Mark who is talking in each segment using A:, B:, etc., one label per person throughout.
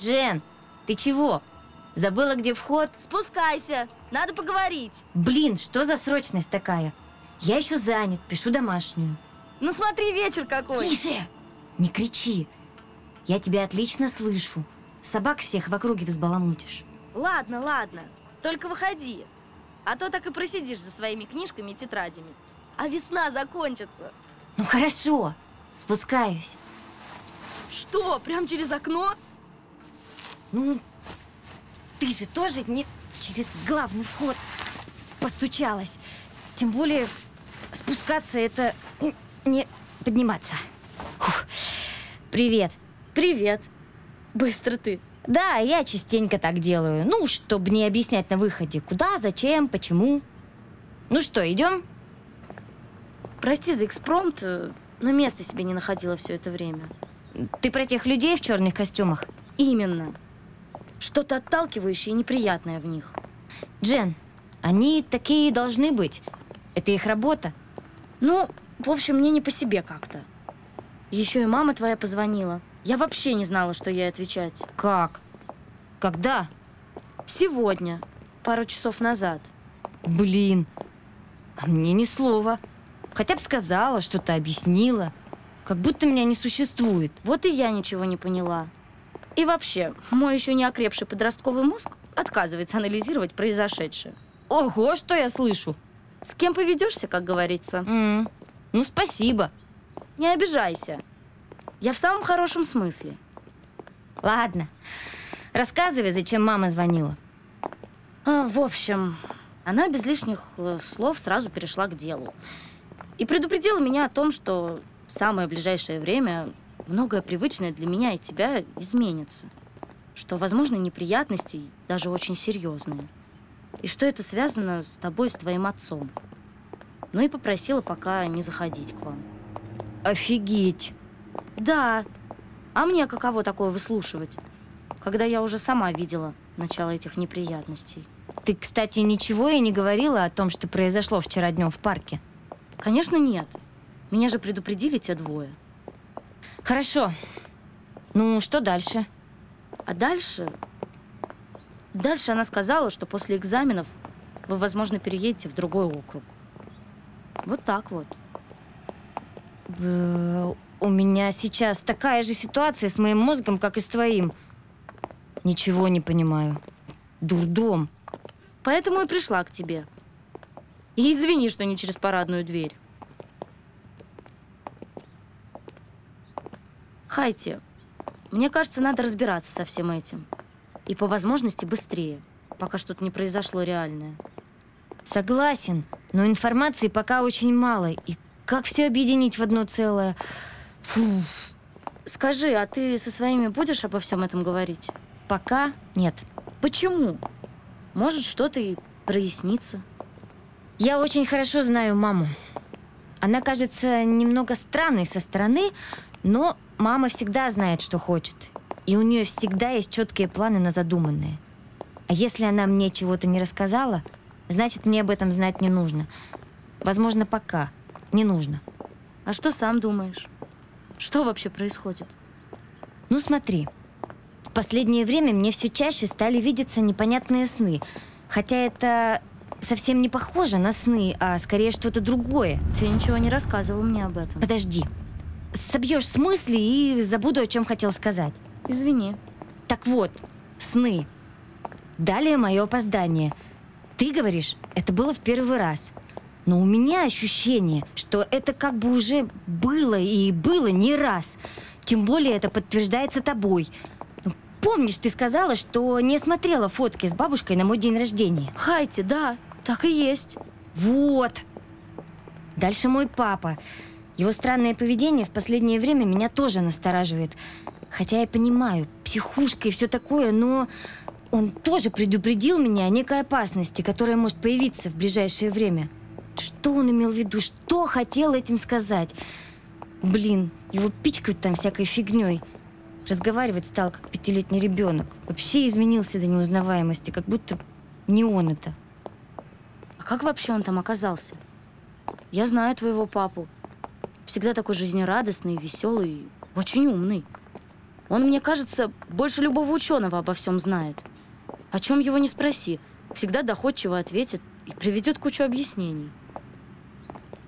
A: Жен, ты чего? Забыла, где вход?
B: Спускайся, надо поговорить.
A: Блин, что за срочность такая? Я еще занят, пишу домашнюю.
B: Ну смотри, вечер какой.
A: Тише! Не кричи. Я тебя отлично слышу. Собак всех в округе взбаламутишь.
B: Ладно, ладно, только выходи. А то так и просидишь за своими книжками и тетрадями. А весна закончится.
A: Ну хорошо, спускаюсь.
B: Что, прям через окно?
A: Ну, ты же тоже не через главный вход постучалась. Тем более спускаться это не подниматься. Фух. Привет.
B: Привет. Быстро ты.
A: Да, я частенько так делаю. Ну, чтобы не объяснять на выходе, куда, зачем, почему. Ну что, идем?
B: Прости за экспромт, э, но места себе не находила все это время.
A: Ты про тех людей в черных костюмах?
B: Именно. Что-то отталкивающее и неприятное в них.
A: Джен, они такие должны быть. Это их работа.
B: Ну, в общем, мне не по себе как-то. Еще и мама твоя позвонила. Я вообще не знала, что ей отвечать.
A: Как? Когда?
B: Сегодня, пару часов назад.
A: Блин, а мне ни слова. Хотя бы сказала, что-то объяснила. Как будто меня не существует.
B: Вот и я ничего не поняла. И вообще, мой еще не окрепший подростковый мозг отказывается анализировать произошедшее.
A: Ого, что я слышу.
B: С кем поведешься, как говорится?
A: М, Ну, спасибо.
B: Не обижайся. Я в самом хорошем смысле.
A: Ладно. Рассказывай, зачем мама звонила.
B: А, в общем, она без лишних э, слов сразу перешла к делу. И предупредила меня о том, что в самое ближайшее время многое привычное для меня и тебя изменится. Что, возможно, неприятности даже очень серьезные. И что это связано с тобой, с твоим отцом. Ну и попросила пока не заходить к вам.
A: Офигеть.
B: Да. А мне каково такое выслушивать, когда я уже сама видела начало этих неприятностей?
A: Ты, кстати, ничего и не говорила о том, что произошло вчера днем в парке.
B: Конечно, нет. Меня же предупредили те двое.
A: Хорошо. Ну, что дальше?
B: А дальше... Дальше она сказала, что после экзаменов вы, возможно, переедете в другой округ. Вот так вот.
A: У меня сейчас такая же ситуация с моим мозгом, как и с твоим. Ничего не понимаю. Дурдом.
B: Поэтому и пришла к тебе. И извини, что не через парадную дверь. Хайте, мне кажется, надо разбираться со всем этим. И по возможности быстрее, пока что-то не произошло реальное.
A: Согласен, но информации пока очень мало. И как все объединить в одно целое? Фу,
B: Скажи, а ты со своими будешь обо всем этом говорить?
A: пока нет.
B: Почему? Может, что-то и прояснится.
A: Я очень хорошо знаю маму. Она кажется немного странной со стороны, но мама всегда знает, что хочет. И у нее всегда есть четкие планы на задуманное. А если она мне чего-то не рассказала, значит, мне об этом знать не нужно. Возможно, пока не нужно.
B: А что сам думаешь? Что вообще происходит?
A: Ну смотри, в последнее время мне все чаще стали видеться непонятные сны. Хотя это совсем не похоже на сны, а скорее что-то другое.
B: Ты ничего не рассказывал мне об этом.
A: Подожди. Собьешь с мысли и забуду, о чем хотел сказать.
B: Извини.
A: Так вот, сны. Далее мое опоздание. Ты говоришь, это было в первый раз. Но у меня ощущение, что это как бы уже было и было не раз. Тем более это подтверждается тобой. Ну, Помнишь, ты сказала, что не смотрела фотки с бабушкой на мой день рождения?
B: Хайте, да, так и есть.
A: Вот. Дальше мой папа. Его странное поведение в последнее время меня тоже настораживает. Хотя я понимаю, психушка и все такое, но он тоже предупредил меня о некой опасности, которая может появиться в ближайшее время. Что он имел в виду? Что хотел этим сказать? Блин, его пичкают там всякой фигней. Разговаривать стал, как пятилетний ребенок. Вообще изменился до неузнаваемости, как будто не он это.
B: А как вообще он там оказался? Я знаю твоего папу. Всегда такой жизнерадостный, веселый, очень умный. Он, мне кажется, больше любого ученого обо всем знает. О чем его не спроси, всегда доходчиво ответит и приведет кучу объяснений.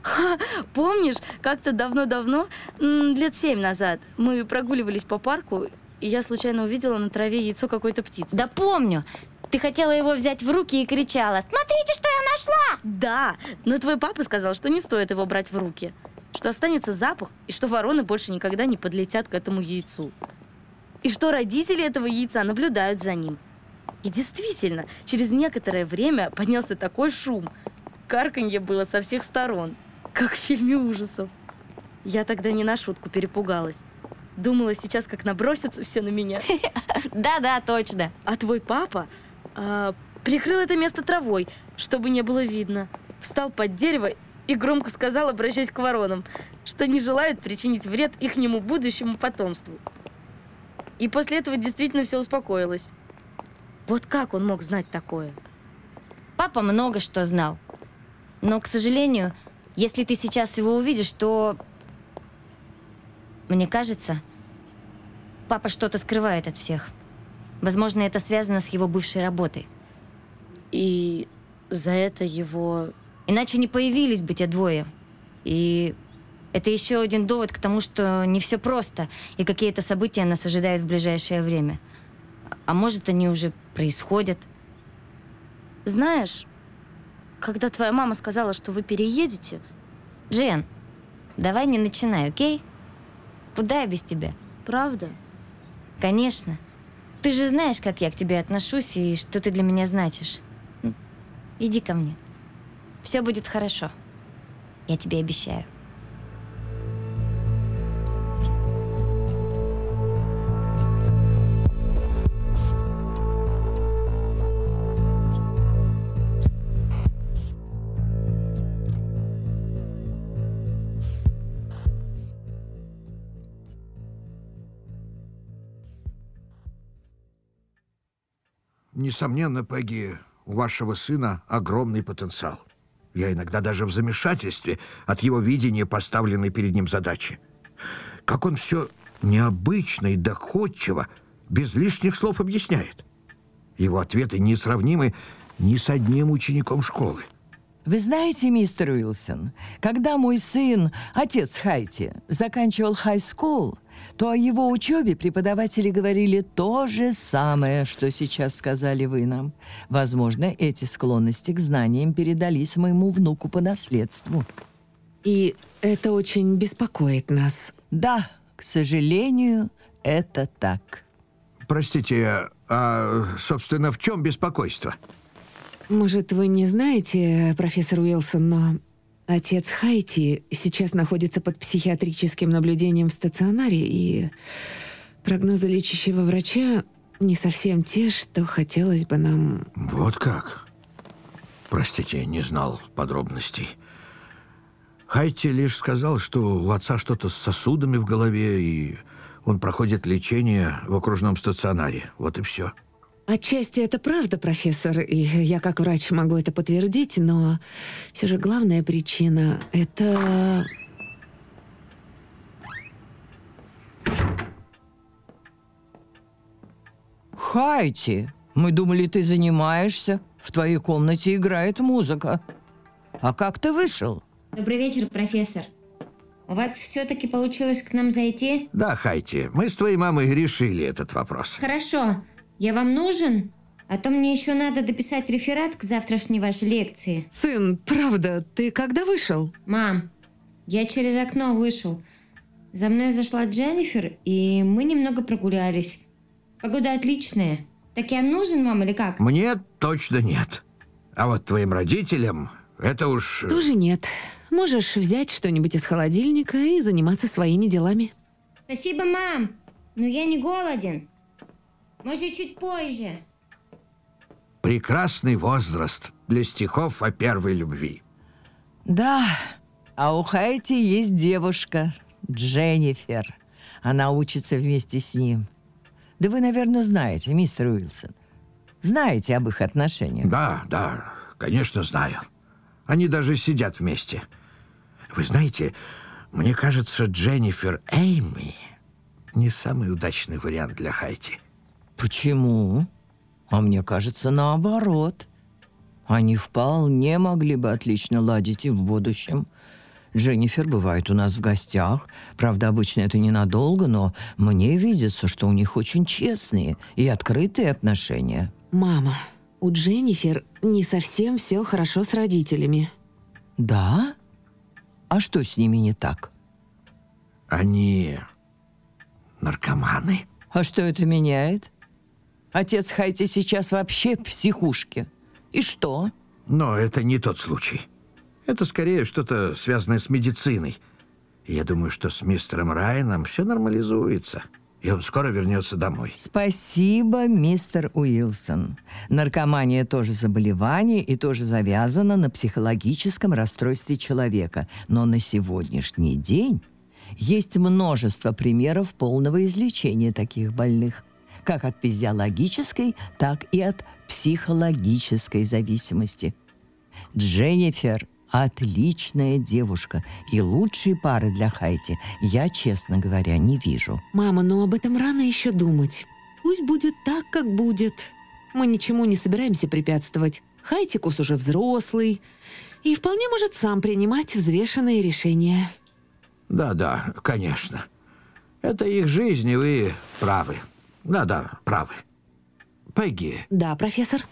B: Ха, помнишь, как-то давно-давно, лет семь назад, мы прогуливались по парку, и я случайно увидела на траве яйцо какой-то птицы.
A: Да помню. Ты хотела его взять в руки и кричала «Смотрите, что я нашла!»
B: Да, но твой папа сказал, что не стоит его брать в руки. Что останется запах, и что вороны больше никогда не подлетят к этому яйцу. И что родители этого яйца наблюдают за ним. И действительно, через некоторое время поднялся такой шум. Карканье было со всех сторон. Как в фильме ужасов. Я тогда не на шутку перепугалась. Думала, сейчас как набросятся все на меня.
A: Да-да, точно.
B: А твой папа а, прикрыл это место травой, чтобы не было видно. Встал под дерево и громко сказал, обращаясь к воронам, что не желает причинить вред ихнему будущему потомству. И после этого действительно все успокоилось. Вот как он мог знать такое?
A: Папа много что знал. Но, к сожалению, если ты сейчас его увидишь, то... Мне кажется, папа что-то скрывает от всех. Возможно, это связано с его бывшей работой.
B: И за это его...
A: Иначе не появились бы те двое. И это еще один довод к тому, что не все просто, и какие-то события нас ожидают в ближайшее время. А может, они уже происходят.
B: Знаешь, когда твоя мама сказала, что вы переедете...
A: Джен, давай не начинай, окей? Куда я без тебя?
B: Правда?
A: Конечно. Ты же знаешь, как я к тебе отношусь и что ты для меня значишь. Иди ко мне. Все будет хорошо. Я тебе обещаю.
C: Несомненно, Пегги, у вашего сына огромный потенциал. Я иногда даже в замешательстве от его видения поставленной перед ним задачи. Как он все необычно и доходчиво, без лишних слов объясняет. Его ответы несравнимы ни с одним учеником школы.
D: Вы знаете, мистер Уилсон, когда мой сын, отец Хайти, заканчивал хай-скул, то о его учебе преподаватели говорили то же самое, что сейчас сказали вы нам. Возможно, эти склонности к знаниям передались моему внуку по наследству.
E: И это очень беспокоит нас.
D: Да, к сожалению, это так.
C: Простите, а, собственно, в чем беспокойство?
E: Может, вы не знаете, профессор Уилсон, но отец Хайти сейчас находится под психиатрическим наблюдением в стационаре, и прогнозы лечащего врача не совсем те, что хотелось бы нам...
C: Вот как? Простите, не знал подробностей. Хайти лишь сказал, что у отца что-то с сосудами в голове, и он проходит лечение в окружном стационаре. Вот и все.
E: Отчасти это правда, профессор, и я как врач могу это подтвердить, но все же главная причина — это...
D: Хайти, мы думали, ты занимаешься. В твоей комнате играет музыка. А как ты вышел?
F: Добрый вечер, профессор. У вас все-таки получилось к нам зайти?
C: Да, Хайти, мы с твоей мамой решили этот вопрос.
F: Хорошо. Я вам нужен? А то мне еще надо дописать реферат к завтрашней вашей лекции.
E: Сын, правда, ты когда вышел?
F: Мам, я через окно вышел. За мной зашла Дженнифер, и мы немного прогулялись. Погода отличная. Так я нужен вам или как?
C: Мне точно нет. А вот твоим родителям это уж...
E: Тоже нет. Можешь взять что-нибудь из холодильника и заниматься своими делами.
F: Спасибо, мам. Но я не голоден. Может, чуть позже.
C: Прекрасный возраст для стихов о первой любви.
D: Да, а у Хайти есть девушка, Дженнифер. Она учится вместе с ним. Да вы, наверное, знаете, мистер Уилсон. Знаете об их отношениях.
C: Да, да, конечно, знаю. Они даже сидят вместе. Вы знаете, мне кажется, Дженнифер Эйми не самый удачный вариант для Хайти.
D: Почему? А мне кажется, наоборот. Они вполне могли бы отлично ладить и в будущем. Дженнифер бывает у нас в гостях. Правда, обычно это ненадолго, но мне видится, что у них очень честные и открытые отношения.
E: Мама, у Дженнифер не совсем все хорошо с родителями.
D: Да? А что с ними не так?
C: Они наркоманы?
D: А что это меняет? Отец Хайти сейчас вообще в психушке. И что?
C: Но это не тот случай. Это скорее что-то связанное с медициной. Я думаю, что с мистером Райаном все нормализуется, и он скоро вернется домой.
D: Спасибо, мистер Уилсон. Наркомания тоже заболевание и тоже завязано на психологическом расстройстве человека. Но на сегодняшний день есть множество примеров полного излечения таких больных как от физиологической, так и от психологической зависимости. Дженнифер – отличная девушка, и лучшей пары для Хайти я, честно говоря, не вижу.
E: Мама, но об этом рано еще думать. Пусть будет так, как будет. Мы ничему не собираемся препятствовать. Хайтикус уже взрослый и вполне может сам принимать взвешенные решения.
C: Да-да, конечно. Это их жизнь, и вы правы. Да-да, правы. Пегги,
E: Да, профессор?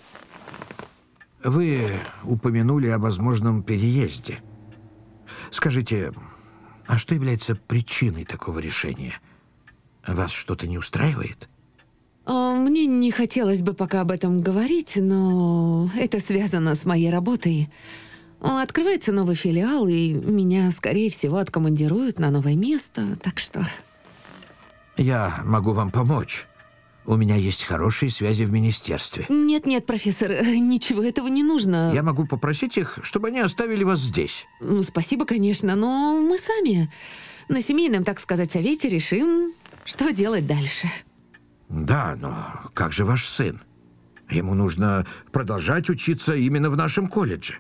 C: вы упомянули о возможном переезде. Скажите, а что является причиной такого решения? Вас что-то не устраивает?
E: А, Мне не хотелось бы пока об этом говорить, но это связано с моей работой. А, Открывается новый филиал, и меня, скорее всего, откомандируют на новое место, так что...
C: Я могу вам помочь. У меня есть хорошие связи в министерстве.
E: Нет-нет, профессор, э, ничего этого не нужно.
C: Я могу попросить их, чтобы они оставили вас здесь.
E: Ну, спасибо, конечно, но мы сами на семейном, так сказать, совете решим, что делать дальше.
C: Да, но как же ваш сын? Ему нужно продолжать учиться именно в нашем колледже.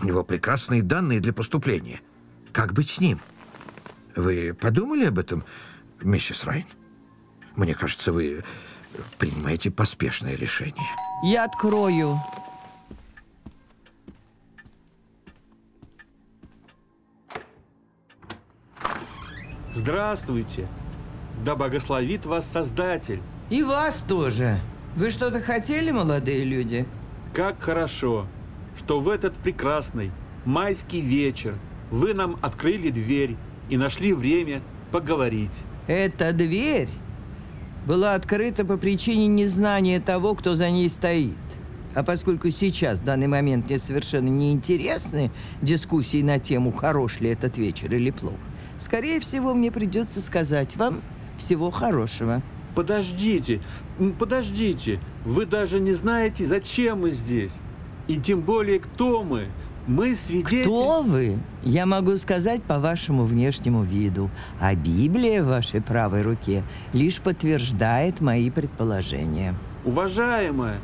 C: У него прекрасные данные для поступления. Как быть с ним? Вы подумали об этом, миссис Райн? Мне кажется, вы принимаете поспешное решение.
D: Я открою.
G: Здравствуйте! Да благословит вас Создатель!
D: И вас тоже. Вы что-то хотели, молодые люди?
G: Как хорошо, что в этот прекрасный майский вечер вы нам открыли дверь и нашли время поговорить.
D: Эта дверь была открыта по причине незнания того, кто за ней стоит. А поскольку сейчас, в данный момент, мне совершенно не интересны дискуссии на тему, хорош ли этот вечер или плох, скорее всего, мне придется сказать вам всего хорошего.
G: Подождите, подождите, вы даже не знаете, зачем мы здесь. И тем более, кто мы. Мы свидетели...
D: Кто вы? Я могу сказать по вашему внешнему виду, а Библия в вашей правой руке лишь подтверждает мои предположения.
G: Уважаемая,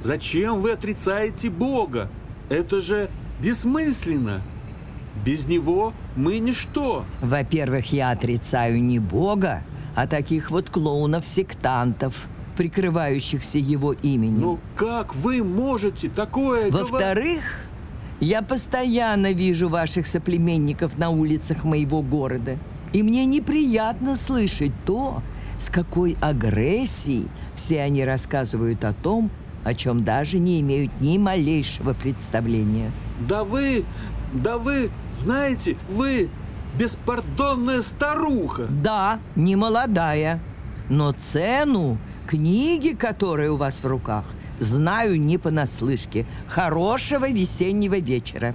G: зачем вы отрицаете Бога? Это же бессмысленно. Без Него мы ничто.
D: Во-первых, я отрицаю не Бога, а таких вот клоунов-сектантов, прикрывающихся его именем.
G: Но как вы можете такое говорить?
D: Во-вторых, я постоянно вижу ваших соплеменников на улицах моего города. И мне неприятно слышать то, с какой агрессией все они рассказывают о том, о чем даже не имеют ни малейшего представления.
G: Да вы, да вы, знаете, вы беспардонная старуха.
D: Да, не молодая, но цену книги, которые у вас в руках, знаю не понаслышке. Хорошего весеннего вечера.